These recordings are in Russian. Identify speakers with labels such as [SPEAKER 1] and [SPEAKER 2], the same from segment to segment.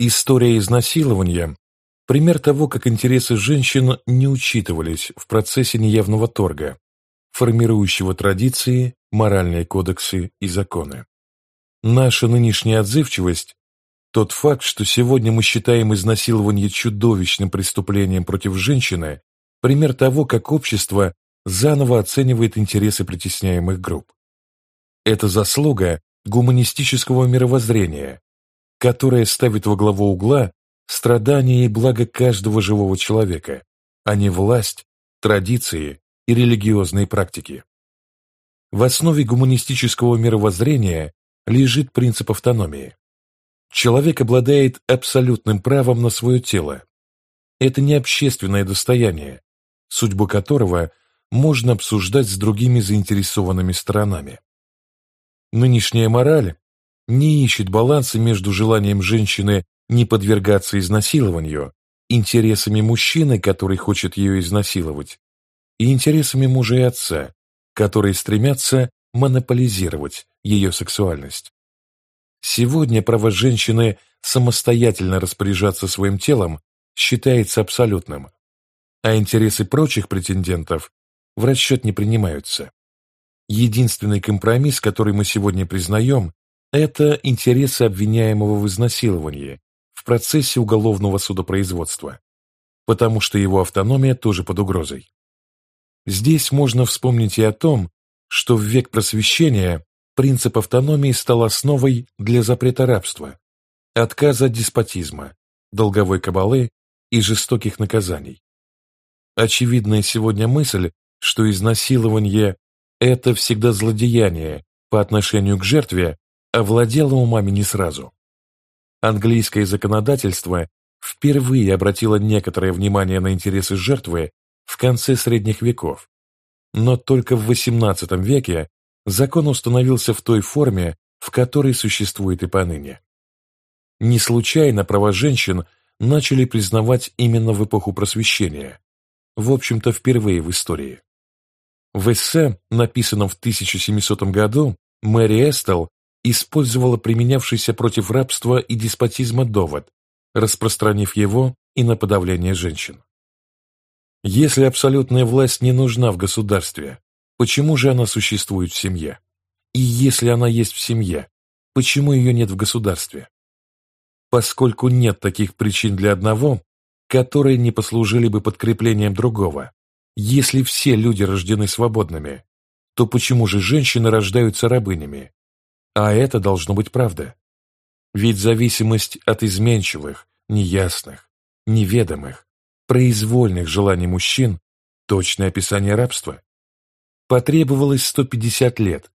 [SPEAKER 1] История изнасилования – пример того, как интересы женщин не учитывались в процессе неявного торга, формирующего традиции, моральные кодексы и законы. Наша нынешняя отзывчивость – тот факт, что сегодня мы считаем изнасилование чудовищным преступлением против женщины, пример того, как общество заново оценивает интересы притесняемых групп. Это заслуга гуманистического мировоззрения, которая ставит во главу угла страдания и благо каждого живого человека, а не власть, традиции и религиозные практики. В основе гуманистического мировоззрения лежит принцип автономии. Человек обладает абсолютным правом на свое тело. Это не общественное достояние, судьбу которого можно обсуждать с другими заинтересованными сторонами. Нынешняя мораль не ищет баланса между желанием женщины не подвергаться изнасилованию, интересами мужчины, который хочет ее изнасиловать, и интересами мужа и отца, которые стремятся монополизировать ее сексуальность. Сегодня право женщины самостоятельно распоряжаться своим телом считается абсолютным, а интересы прочих претендентов в расчет не принимаются. Единственный компромисс, который мы сегодня признаем, это интересы обвиняемого в изнасиловании в процессе уголовного судопроизводства, потому что его автономия тоже под угрозой. Здесь можно вспомнить и о том, что в век просвещения принцип автономии стал основой для запрета рабства, отказа от деспотизма, долговой кабалы и жестоких наказаний. Очевидная сегодня мысль, что изнасилование – это всегда злодеяние по отношению к жертве, овладела умами не сразу. Английское законодательство впервые обратило некоторое внимание на интересы жертвы в конце средних веков, но только в XVIII веке закон установился в той форме, в которой существует и поныне. Не случайно права женщин начали признавать именно в эпоху Просвещения, в общем-то впервые в истории. В эссе, написанном в 1700 году, Мэри Эстел использовала применявшийся против рабства и деспотизма довод, распространив его и на подавление женщин. Если абсолютная власть не нужна в государстве, почему же она существует в семье? И если она есть в семье, почему ее нет в государстве? Поскольку нет таких причин для одного, которые не послужили бы подкреплением другого, если все люди рождены свободными, то почему же женщины рождаются рабынями, а это должно быть правда. Ведь зависимость от изменчивых, неясных, неведомых, произвольных желаний мужчин – точное описание рабства. Потребовалось 150 лет,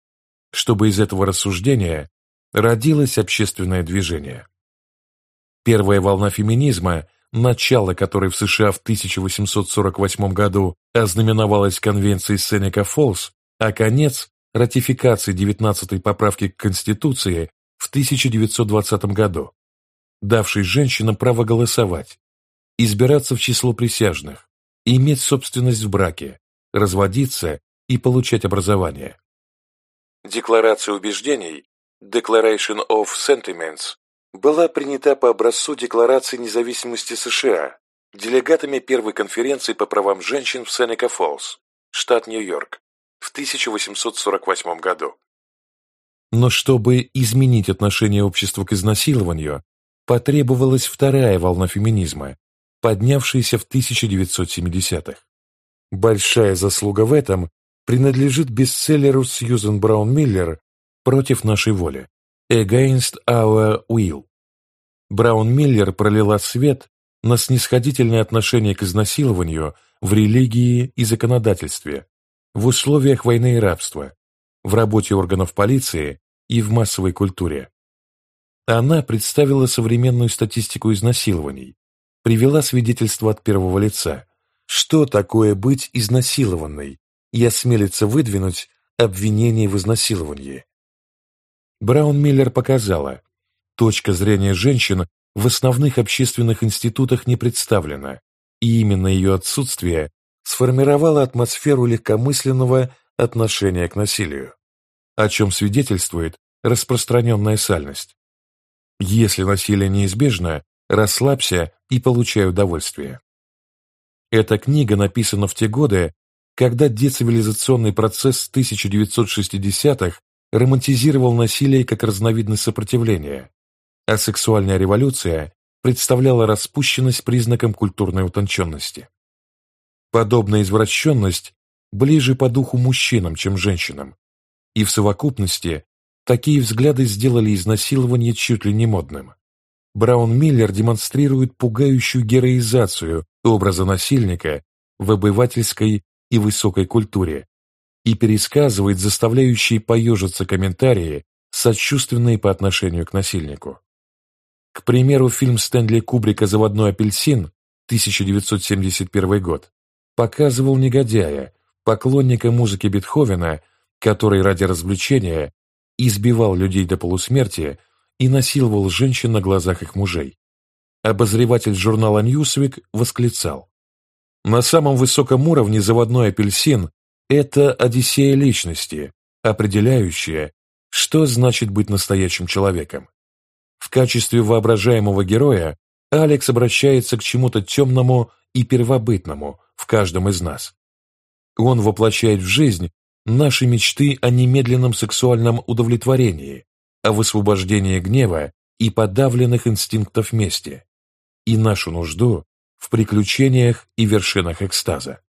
[SPEAKER 1] чтобы из этого рассуждения родилось общественное движение. Первая волна феминизма, начало которой в США в 1848 году ознаменовалась конвенцией Сенека-Фоллс, а конец ратификации 19-й поправки к Конституции в 1920 году, давшей женщинам право голосовать, избираться в число присяжных, иметь собственность в браке, разводиться и получать образование. Декларация убеждений Declaration of Sentiments была принята по образцу Декларации независимости США делегатами первой конференции по правам женщин в Сенека-Фоллс, штат Нью-Йорк, в 1848 году. Но чтобы изменить отношение общества к изнасилованию, потребовалась вторая волна феминизма, поднявшаяся в 1970-х. Большая заслуга в этом принадлежит бестселлеру Сьюзен Браун Миллер «Против нашей воли» «Against our will». Браун Миллер пролила свет на снисходительное отношение к изнасилованию в религии и законодательстве, в условиях войны и рабства, в работе органов полиции и в массовой культуре. Она представила современную статистику изнасилований, привела свидетельство от первого лица, что такое быть изнасилованной, и осмелится выдвинуть обвинение в изнасиловании. Браун Миллер показала, точка зрения женщин в основных общественных институтах не представлена, и именно ее отсутствие сформировала атмосферу легкомысленного отношения к насилию, о чем свидетельствует распространенная сальность. Если насилие неизбежно, расслабься и получай удовольствие. Эта книга написана в те годы, когда децивилизационный процесс 1960-х романтизировал насилие как разновидность сопротивления, а сексуальная революция представляла распущенность признаком культурной утонченности. Подобная извращенность ближе по духу мужчинам, чем женщинам, и в совокупности такие взгляды сделали изнасилование чуть ли не модным. Браун Миллер демонстрирует пугающую героизацию образа насильника в обывательской и высокой культуре и пересказывает заставляющие поежиться комментарии, сочувственные по отношению к насильнику. К примеру, фильм Стэнли Кубрика «Заводной апельсин» 1971 год показывал негодяя, поклонника музыки Бетховена, который ради развлечения избивал людей до полусмерти и насиловал женщин на глазах их мужей. Обозреватель журнала «Ньюсвик» восклицал. На самом высоком уровне заводной апельсин – это одиссея личности, определяющая, что значит быть настоящим человеком. В качестве воображаемого героя Алекс обращается к чему-то темному и первобытному в каждом из нас. Он воплощает в жизнь наши мечты о немедленном сексуальном удовлетворении, о высвобождении гнева и подавленных инстинктов мести, и нашу нужду в приключениях и вершинах экстаза.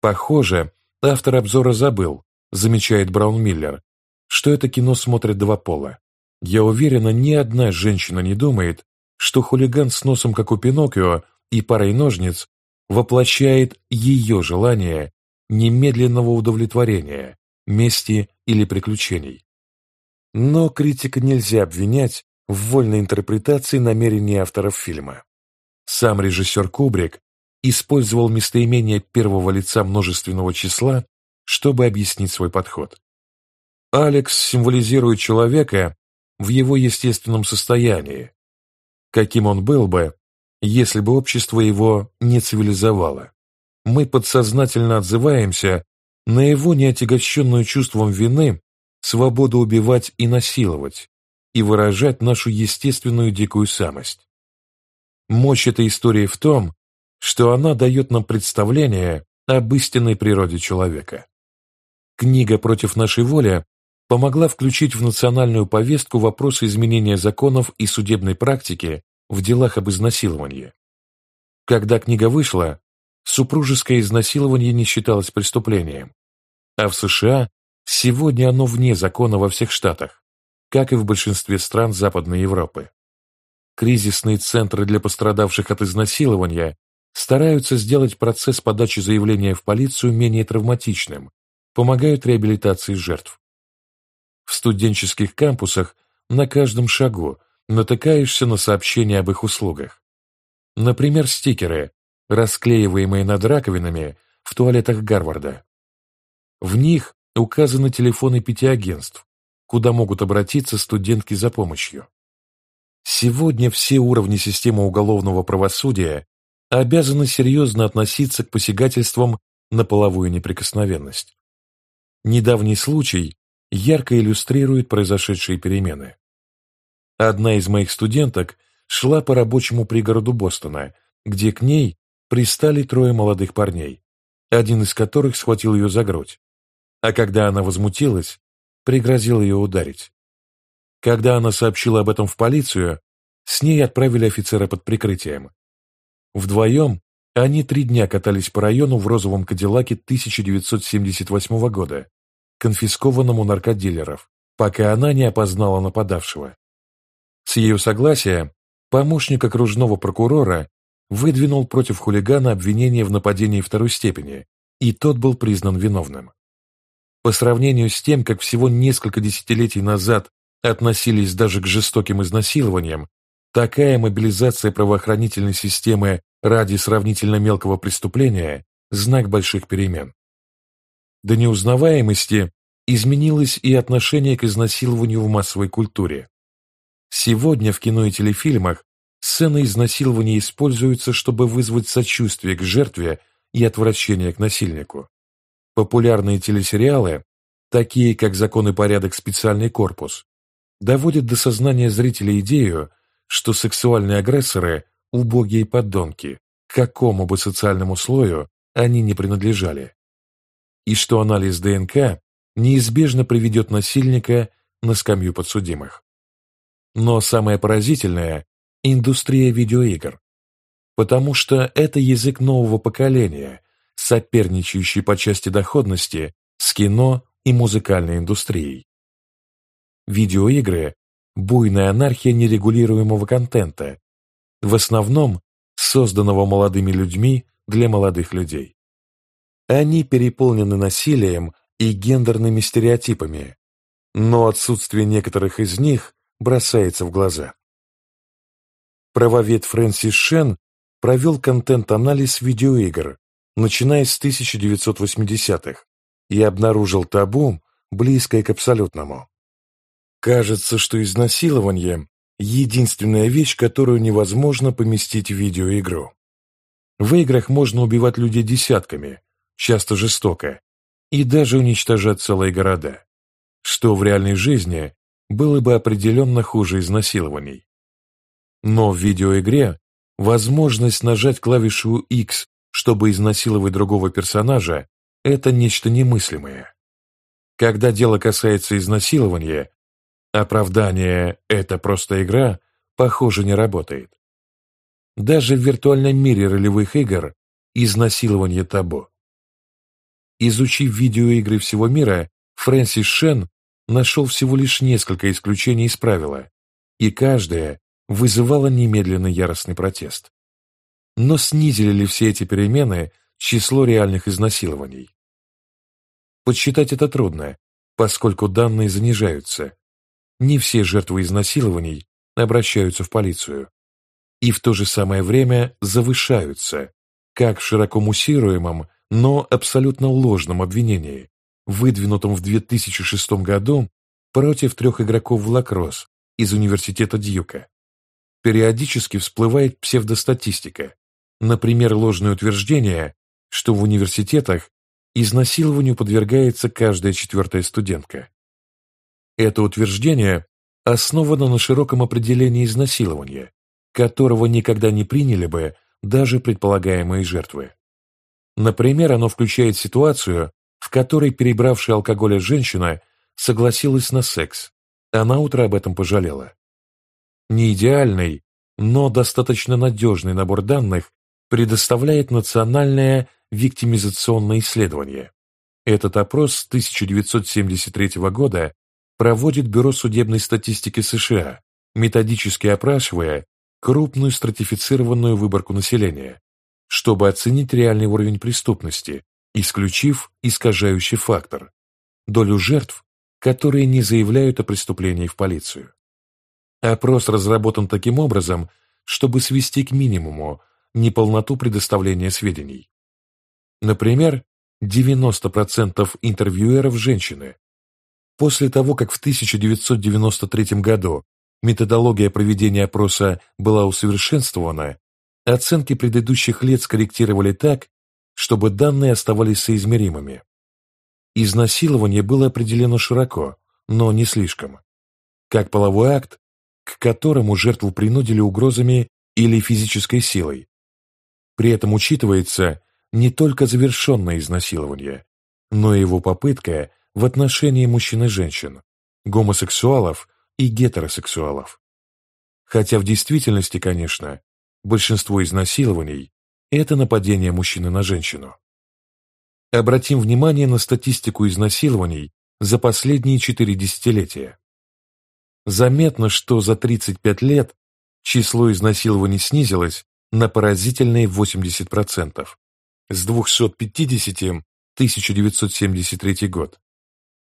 [SPEAKER 1] Похоже, автор обзора забыл, замечает Браун Миллер, что это кино смотрят два пола. Я уверена, ни одна женщина не думает, что хулиган с носом, как у Пиноккио, и парой ножниц воплощает ее желание немедленного удовлетворения, мести или приключений. Но критика нельзя обвинять в вольной интерпретации намерений авторов фильма. Сам режиссер Кубрик использовал местоимение первого лица множественного числа, чтобы объяснить свой подход. Алекс символизирует человека, в его естественном состоянии, каким он был бы, если бы общество его не цивилизовало. Мы подсознательно отзываемся на его неотягощенную чувством вины свободу убивать и насиловать, и выражать нашу естественную дикую самость. Мощь этой истории в том, что она дает нам представление об истинной природе человека. Книга «Против нашей воли» помогла включить в национальную повестку вопросы изменения законов и судебной практики в делах об изнасиловании. Когда книга вышла, супружеское изнасилование не считалось преступлением, а в США сегодня оно вне закона во всех штатах, как и в большинстве стран Западной Европы. Кризисные центры для пострадавших от изнасилования стараются сделать процесс подачи заявления в полицию менее травматичным, помогают реабилитации жертв. В студенческих кампусах на каждом шагу натыкаешься на сообщения об их услугах. Например, стикеры, расклеиваемые над раковинами в туалетах Гарварда. В них указаны телефоны пяти агентств, куда могут обратиться студентки за помощью. Сегодня все уровни системы уголовного правосудия обязаны серьезно относиться к посягательствам на половую неприкосновенность. Недавний случай ярко иллюстрирует произошедшие перемены. Одна из моих студенток шла по рабочему пригороду Бостона, где к ней пристали трое молодых парней, один из которых схватил ее за грудь, а когда она возмутилась, пригрозил ее ударить. Когда она сообщила об этом в полицию, с ней отправили офицера под прикрытием. Вдвоем они три дня катались по району в розовом Кадиллаке 1978 года, конфискованном у наркодилеров, пока она не опознала нападавшего. С ее согласия помощник окружного прокурора выдвинул против хулигана обвинение в нападении второй степени, и тот был признан виновным. По сравнению с тем, как всего несколько десятилетий назад относились даже к жестоким изнасилованиям, такая мобилизация правоохранительной системы ради сравнительно мелкого преступления – знак больших перемен. До неузнаваемости изменилось и отношение к изнасилованию в массовой культуре. Сегодня в кино и телефильмах сцены изнасилования используются, чтобы вызвать сочувствие к жертве и отвращение к насильнику. Популярные телесериалы, такие как «Закон и порядок. Специальный корпус», доводят до сознания зрителя идею, что сексуальные агрессоры – убогие подонки, к какому бы социальному слою они не принадлежали, и что анализ ДНК неизбежно приведет насильника на скамью подсудимых. Но самое поразительное – индустрия видеоигр, потому что это язык нового поколения, соперничающий по части доходности с кино и музыкальной индустрией. Видеоигры – буйная анархия нерегулируемого контента, в основном созданного молодыми людьми для молодых людей. Они переполнены насилием и гендерными стереотипами, но отсутствие некоторых из них бросается в глаза. Правовед Фрэнсис Шен провел контент-анализ видеоигр, начиная с 1980-х, и обнаружил табу, близкое к абсолютному. Кажется, что изнасилование – единственная вещь, которую невозможно поместить в видеоигру. В играх можно убивать людей десятками, часто жестоко, и даже уничтожать целые города, что в реальной жизни было бы определенно хуже изнасилований. Но в видеоигре возможность нажать клавишу X, чтобы изнасиловать другого персонажа, это нечто немыслимое. Когда дело касается изнасилования, оправдание «это просто игра» похоже не работает. Даже в виртуальном мире ролевых игр изнасилование табу. Изучив видеоигры всего мира, Фрэнсис Шен нашел всего лишь несколько исключений из правила, и каждое вызывало немедленный яростный протест. Но снизили ли все эти перемены число реальных изнасилований? Подсчитать это трудно, поскольку данные занижаются. Не все жертвы изнасилований обращаются в полицию и в то же самое время завышаются, как в широко муссируемом, но абсолютно ложном обвинении, выдвинутом в 2006 году против трех игроков в лакросс из университета Дьюка. Периодически всплывает псевдостатистика, например, ложное утверждение, что в университетах изнасилованию подвергается каждая четвертая студентка. Это утверждение основано на широком определении изнасилования, которого никогда не приняли бы даже предполагаемые жертвы. Например, оно включает ситуацию, в которой перебравшая алкоголя женщина согласилась на секс, а на утро об этом пожалела. Не идеальный, но достаточно надежный набор данных предоставляет Национальное виктимизационное исследование. Этот опрос с 1973 года проводит Бюро судебной статистики США, методически опрашивая крупную стратифицированную выборку населения, чтобы оценить реальный уровень преступности, исключив искажающий фактор – долю жертв, которые не заявляют о преступлении в полицию. Опрос разработан таким образом, чтобы свести к минимуму неполноту предоставления сведений. Например, 90% интервьюеров – женщины. После того, как в 1993 году методология проведения опроса была усовершенствована, оценки предыдущих лет скорректировали так, чтобы данные оставались соизмеримыми. Изнасилование было определено широко, но не слишком. Как половой акт, к которому жертву принудили угрозами или физической силой. При этом учитывается не только завершенное изнасилование, но и его попытка в отношении мужчин и женщин, гомосексуалов и гетеросексуалов. Хотя в действительности, конечно, большинство изнасилований – это нападение мужчины на женщину. Обратим внимание на статистику изнасилований за последние четыре десятилетия. Заметно, что за 35 лет число изнасилований снизилось на поразительные 80%, с 250 1973 год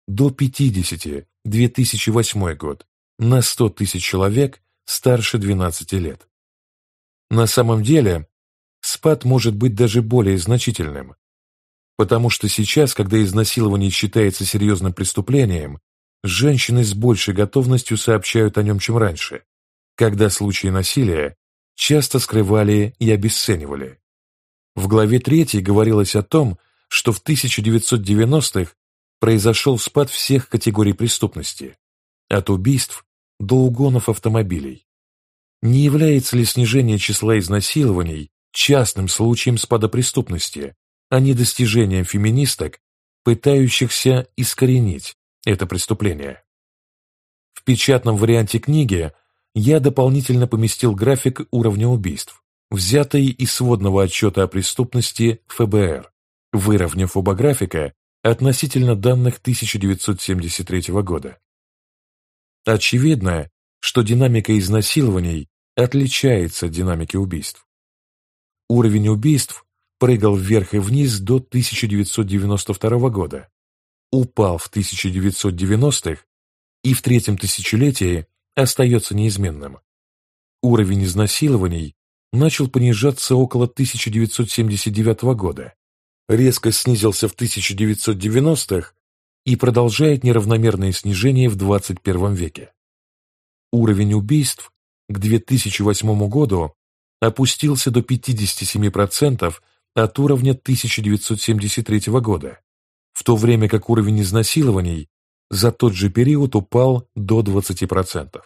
[SPEAKER 1] до 50 2008 год на 100 тысяч человек старше 12 лет. На самом деле, спад может быть даже более значительным, потому что сейчас, когда изнасилование считается серьезным преступлением, женщины с большей готовностью сообщают о нем, чем раньше, когда случаи насилия часто скрывали и обесценивали. В главе 3 говорилось о том, что в 1990-х произошел спад всех категорий преступности, от убийств до угонов автомобилей. Не является ли снижение числа изнасилований частным случаем спада преступности, а не достижением феминисток, пытающихся искоренить это преступление? В печатном варианте книги я дополнительно поместил график уровня убийств, взятый из сводного отчета о преступности ФБР, выровняв оба графика относительно данных 1973 года. Очевидно, что динамика изнасилований отличается от динамики убийств. Уровень убийств прыгал вверх и вниз до 1992 года, упал в 1990-х и в третьем тысячелетии остается неизменным. Уровень изнасилований начал понижаться около 1979 года, резко снизился в 1990-х и продолжает неравномерное снижение в 21 веке. Уровень убийств к 2008 году опустился до 57% от уровня 1973 года, в то время как уровень изнасилований за тот же период упал до 20%.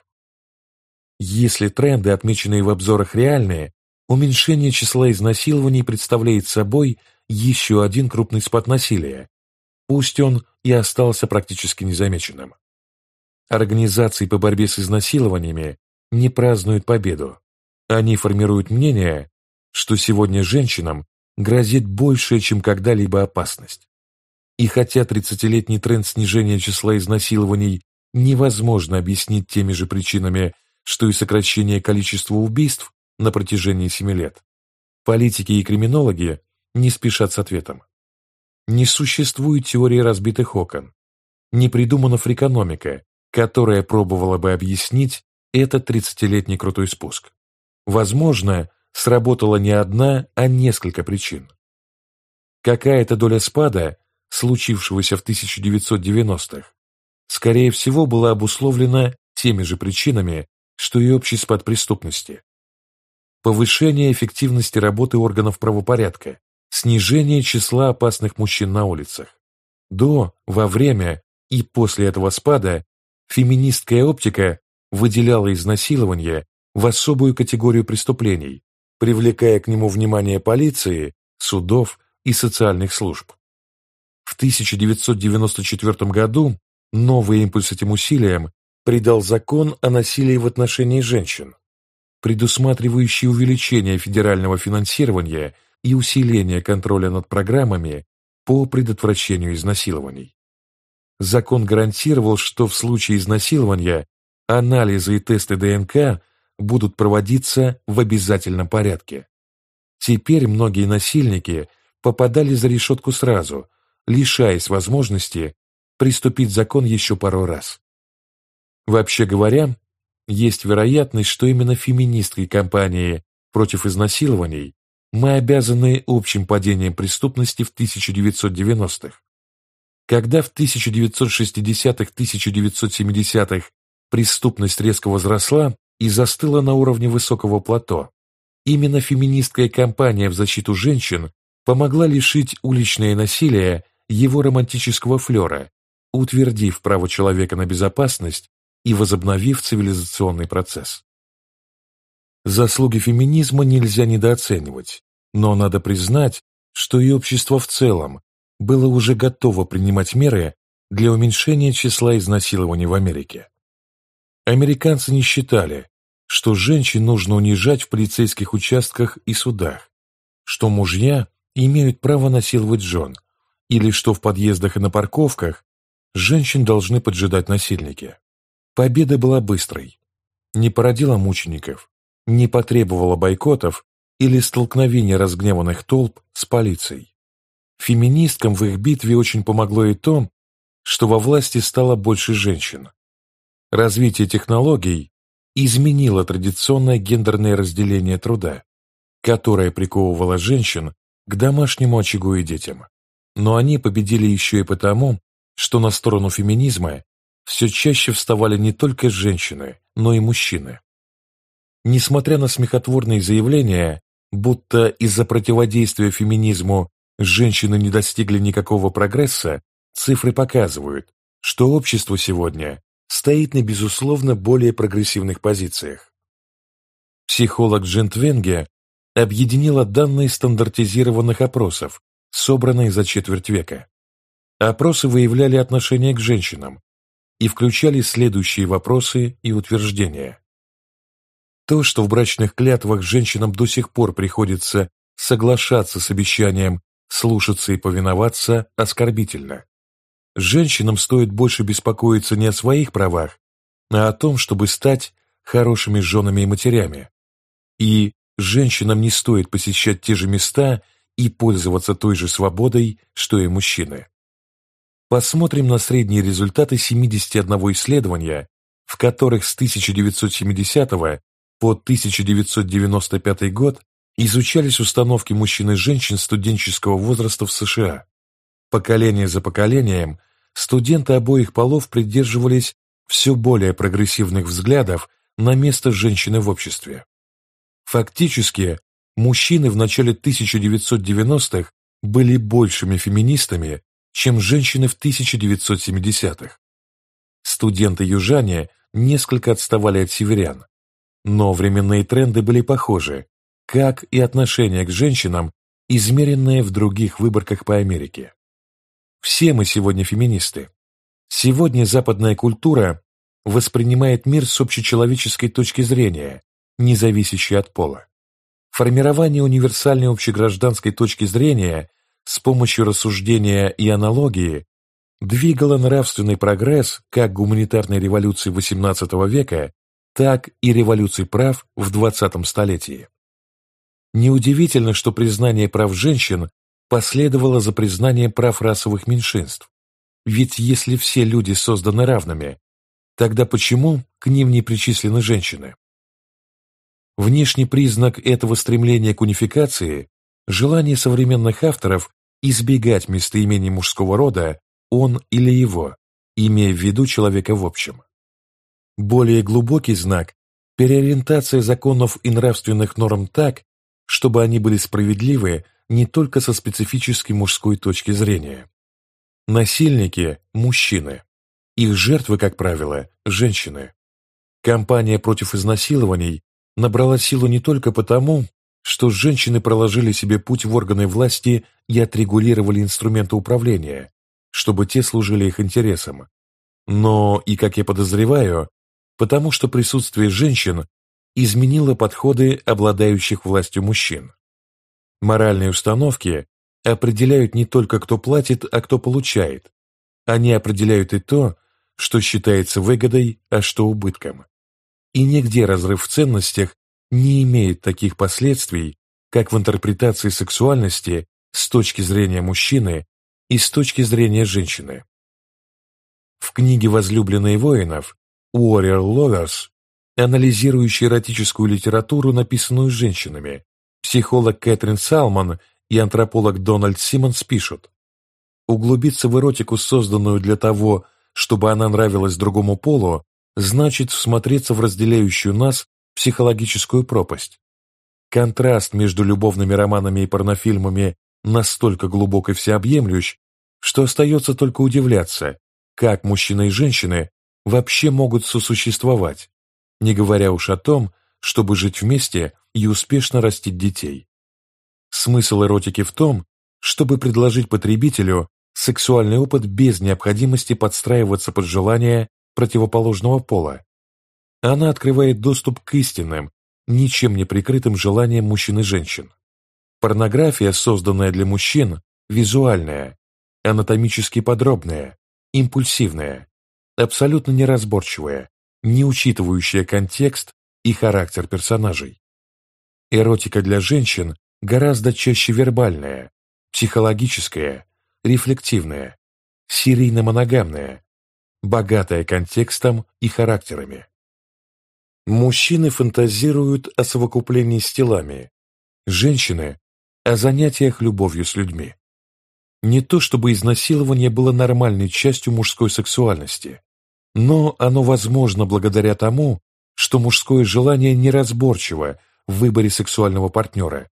[SPEAKER 1] Если тренды, отмеченные в обзорах, реальные, уменьшение числа изнасилований представляет собой еще один крупный спад насилия, пусть он и остался практически незамеченным. Организации по борьбе с изнасилованиями не празднуют победу. Они формируют мнение, что сегодня женщинам грозит большая, чем когда-либо опасность. И хотя 30-летний тренд снижения числа изнасилований невозможно объяснить теми же причинами, что и сокращение количества убийств на протяжении 7 лет, политики и криминологи не спешат с ответом. Не существует теории разбитых окон, не придумана фрикономика, которая пробовала бы объяснить этот 30-летний крутой спуск. Возможно, сработала не одна, а несколько причин. Какая-то доля спада, случившегося в 1990-х, скорее всего, была обусловлена теми же причинами, что и общий спад преступности. Повышение эффективности работы органов правопорядка, снижение числа опасных мужчин на улицах. До, во время и после этого спада феминистская оптика выделяла изнасилование в особую категорию преступлений, привлекая к нему внимание полиции, судов и социальных служб. В 1994 году новый импульс этим усилиям придал закон о насилии в отношении женщин, предусматривающий увеличение федерального финансирования и усиление контроля над программами по предотвращению изнасилований. Закон гарантировал, что в случае изнасилования анализы и тесты ДНК будут проводиться в обязательном порядке. Теперь многие насильники попадали за решетку сразу, лишаясь возможности приступить закон еще пару раз. Вообще говоря, есть вероятность, что именно феминистской кампании против изнасилований мы обязаны общим падением преступности в 1990-х. Когда в 1960-1970-х преступность резко возросла и застыла на уровне высокого плато, именно феминистская кампания в защиту женщин помогла лишить уличное насилие его романтического флера, утвердив право человека на безопасность и возобновив цивилизационный процесс. Заслуги феминизма нельзя недооценивать, но надо признать, что и общество в целом было уже готово принимать меры для уменьшения числа изнасилований в Америке. Американцы не считали, что женщин нужно унижать в полицейских участках и судах, что мужья имеют право насиловать жен, или что в подъездах и на парковках женщин должны поджидать насильники. Победа была быстрой, не породила мучеников, не потребовала бойкотов или столкновения разгневанных толп с полицией. Феминисткам в их битве очень помогло и то, что во власти стало больше женщин. Развитие технологий изменило традиционное гендерное разделение труда, которое приковывало женщин к домашнему очагу и детям. Но они победили еще и потому, что на сторону феминизма все чаще вставали не только женщины, но и мужчины. Несмотря на смехотворные заявления, будто из-за противодействия феминизму женщины не достигли никакого прогресса, цифры показывают, что общество сегодня стоит на безусловно более прогрессивных позициях. Психолог Джент Венге объединила данные стандартизированных опросов, собранные за четверть века. Опросы выявляли отношение к женщинам и включали следующие вопросы и утверждения. То, что в брачных клятвах женщинам до сих пор приходится соглашаться с обещанием слушаться и повиноваться, оскорбительно. Женщинам стоит больше беспокоиться не о своих правах, а о том, чтобы стать хорошими женами и матерями. И женщинам не стоит посещать те же места и пользоваться той же свободой, что и мужчины. Посмотрим на средние результаты 71 исследования, в которых с 1970 по 1995 год изучались установки мужчин и женщин студенческого возраста в США. Поколение за поколением студенты обоих полов придерживались все более прогрессивных взглядов на место женщины в обществе. Фактически, мужчины в начале 1990-х были большими феминистами, чем женщины в 1970-х. Студенты-южане несколько отставали от северян, но временные тренды были похожи, как и отношение к женщинам, измеренное в других выборках по Америке. Все мы сегодня феминисты. Сегодня западная культура воспринимает мир с общечеловеческой точки зрения, не зависящей от пола. Формирование универсальной общегражданской точки зрения с помощью рассуждения и аналогии двигало нравственный прогресс как гуманитарной революции XVIII века, так и революции прав в XX столетии. Неудивительно, что признание прав женщин последовало за признанием прав расовых меньшинств. Ведь если все люди созданы равными, тогда почему к ним не причислены женщины? Внешний признак этого стремления к унификации – желание современных авторов избегать местоимений мужского рода «он» или «его», имея в виду человека в общем. Более глубокий знак – переориентация законов и нравственных норм так, чтобы они были справедливы не только со специфической мужской точки зрения. Насильники – мужчины. Их жертвы, как правило, – женщины. Кампания против изнасилований набрала силу не только потому, что женщины проложили себе путь в органы власти и отрегулировали инструменты управления, чтобы те служили их интересам, но и, как я подозреваю, потому что присутствие женщин изменило подходы обладающих властью мужчин. Моральные установки определяют не только кто платит, а кто получает. Они определяют и то, что считается выгодой, а что убытком и нигде разрыв в ценностях не имеет таких последствий, как в интерпретации сексуальности с точки зрения мужчины и с точки зрения женщины. В книге «Возлюбленные воинов» Warrior Lovers, анализирующей эротическую литературу, написанную женщинами, психолог Кэтрин Салман и антрополог Дональд Симмонс пишут, углубиться в эротику, созданную для того, чтобы она нравилась другому полу, значит всмотреться в разделяющую нас психологическую пропасть. Контраст между любовными романами и порнофильмами настолько глубок и всеобъемлющ, что остается только удивляться, как мужчины и женщины вообще могут сосуществовать, не говоря уж о том, чтобы жить вместе и успешно растить детей. Смысл эротики в том, чтобы предложить потребителю сексуальный опыт без необходимости подстраиваться под желания противоположного пола. Она открывает доступ к истинным, ничем не прикрытым желаниям мужчин и женщин. Порнография, созданная для мужчин, визуальная, анатомически подробная, импульсивная, абсолютно неразборчивая, не учитывающая контекст и характер персонажей. Эротика для женщин гораздо чаще вербальная, психологическая, рефлективная, серийно-моногамная, богатая контекстом и характерами. Мужчины фантазируют о совокуплении с телами, женщины – о занятиях любовью с людьми. Не то чтобы изнасилование было нормальной частью мужской сексуальности, но оно возможно благодаря тому, что мужское желание неразборчиво в выборе сексуального партнера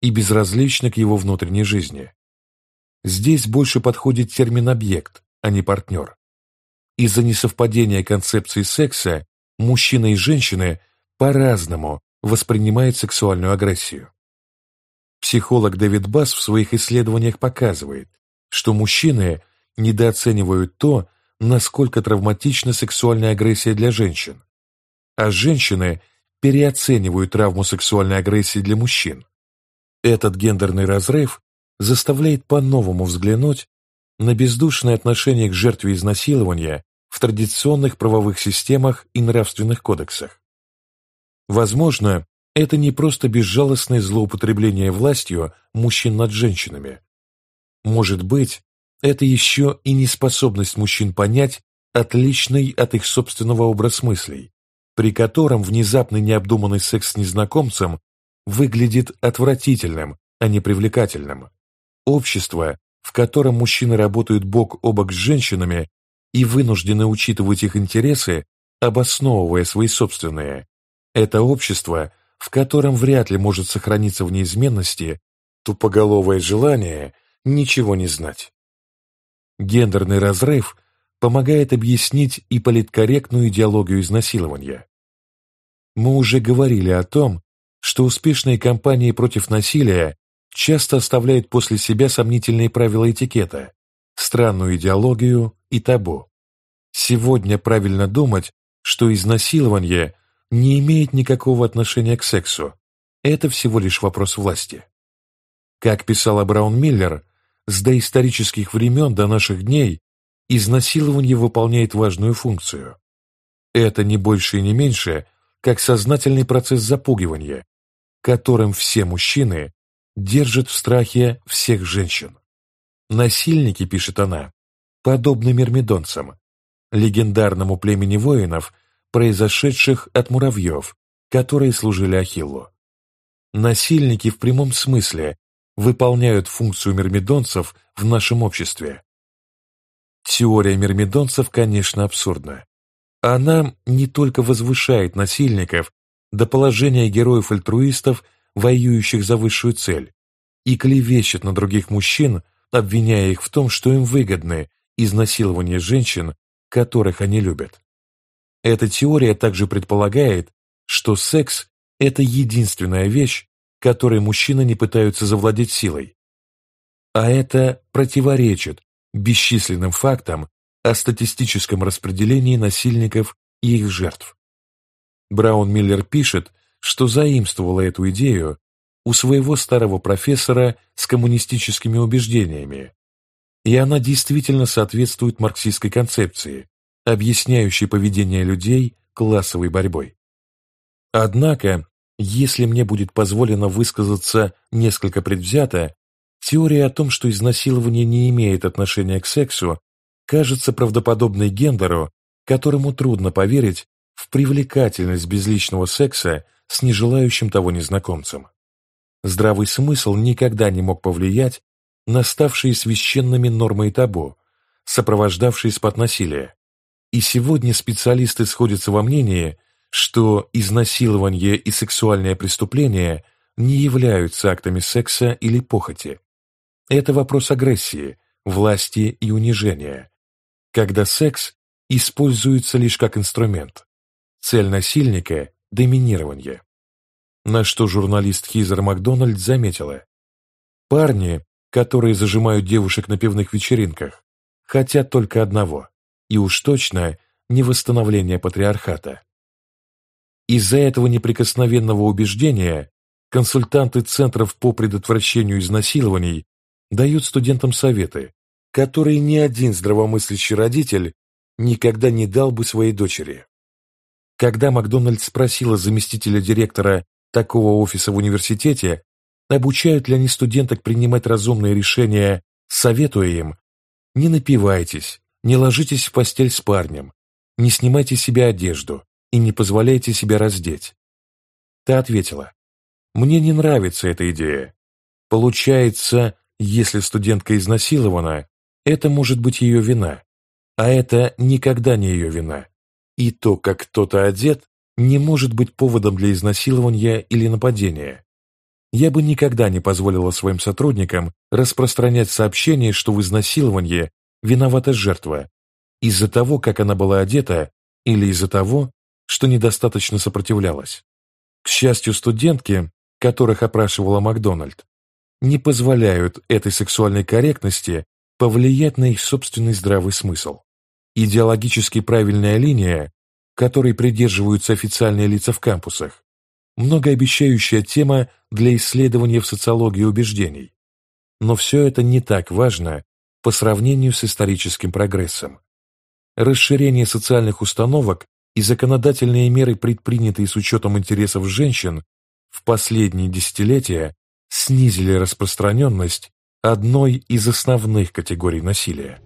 [SPEAKER 1] и безразлично к его внутренней жизни. Здесь больше подходит термин «объект», а не «партнер». Из-за несовпадения концепции секса мужчины и женщины по-разному воспринимает сексуальную агрессию. Психолог Дэвид Басс в своих исследованиях показывает, что мужчины недооценивают то, насколько травматична сексуальная агрессия для женщин, а женщины переоценивают травму сексуальной агрессии для мужчин. Этот гендерный разрыв заставляет по-новому взглянуть на бездушное отношение к жертве изнасилования в традиционных правовых системах и нравственных кодексах. Возможно, это не просто безжалостное злоупотребление властью мужчин над женщинами. Может быть, это еще и неспособность мужчин понять отличный от их собственного образ мыслей, при котором внезапный необдуманный секс с незнакомцем выглядит отвратительным, а не привлекательным. Общество, в котором мужчины работают бок о бок с женщинами и вынуждены учитывать их интересы, обосновывая свои собственные, это общество, в котором вряд ли может сохраниться в неизменности тупоголовое желание ничего не знать. Гендерный разрыв помогает объяснить и политкорректную идеологию изнасилования. Мы уже говорили о том, что успешные кампании против насилия часто оставляют после себя сомнительные правила этикета, странную идеологию и табу. Сегодня правильно думать, что изнасилование не имеет никакого отношения к сексу. Это всего лишь вопрос власти. Как писала Браун Миллер, с доисторических времен до наших дней изнасилование выполняет важную функцию. Это не больше и не меньше, как сознательный процесс запугивания, которым все мужчины держат в страхе всех женщин. Насильники, пишет она, подобны мирмидонцам, легендарному племени воинов, произошедших от муравьев, которые служили Ахиллу. Насильники в прямом смысле выполняют функцию мирмидонцев в нашем обществе. Теория мирмидонцев, конечно, абсурдна. Она не только возвышает насильников до положения героев-альтруистов, воюющих за высшую цель, и клевещет на других мужчин, обвиняя их в том, что им выгодны изнасилование женщин, которых они любят. Эта теория также предполагает, что секс – это единственная вещь, которой мужчины не пытаются завладеть силой. А это противоречит бесчисленным фактам о статистическом распределении насильников и их жертв. Браун Миллер пишет, что заимствовала эту идею у своего старого профессора с коммунистическими убеждениями, и она действительно соответствует марксистской концепции, объясняющей поведение людей классовой борьбой. Однако если мне будет позволено высказаться несколько предвзято, теория о том, что изнасилование не имеет отношения к сексу, кажется правдоподобной гендеру, которому трудно поверить в привлекательность безличного секса с нежелающим того незнакомцем. Здравый смысл никогда не мог повлиять на ставшие священными нормы и табу, сопровождавшие спад насилия. И сегодня специалисты сходятся во мнении – что изнасилование и сексуальное преступление не являются актами секса или похоти. Это вопрос агрессии, власти и унижения, когда секс используется лишь как инструмент. Цель насильника – доминирование. На что журналист Хизер Макдональд заметила. Парни, которые зажимают девушек на пивных вечеринках, хотят только одного, и уж точно не восстановление патриархата. Из-за этого неприкосновенного убеждения консультанты центров по предотвращению изнасилований дают студентам советы, которые ни один здравомыслящий родитель никогда не дал бы своей дочери. Когда Макдональд спросила заместителя директора такого офиса в университете, обучают ли они студенток принимать разумные решения, советуя им «Не напивайтесь, не ложитесь в постель с парнем, не снимайте себе одежду, и не позволяйте себя раздеть. Та ответила, мне не нравится эта идея. Получается, если студентка изнасилована, это может быть ее вина, а это никогда не ее вина. И то, как кто-то одет, не может быть поводом для изнасилования или нападения. Я бы никогда не позволила своим сотрудникам распространять сообщение, что в изнасиловании виновата жертва, из-за того, как она была одета, или из-за того, что недостаточно сопротивлялась. К счастью, студентки, которых опрашивала Макдональд, не позволяют этой сексуальной корректности повлиять на их собственный здравый смысл. Идеологически правильная линия, которой придерживаются официальные лица в кампусах, многообещающая тема для исследования в социологии убеждений. Но все это не так важно по сравнению с историческим прогрессом. Расширение социальных установок и законодательные меры, предпринятые с учетом интересов женщин, в последние десятилетия снизили распространенность одной из основных категорий насилия.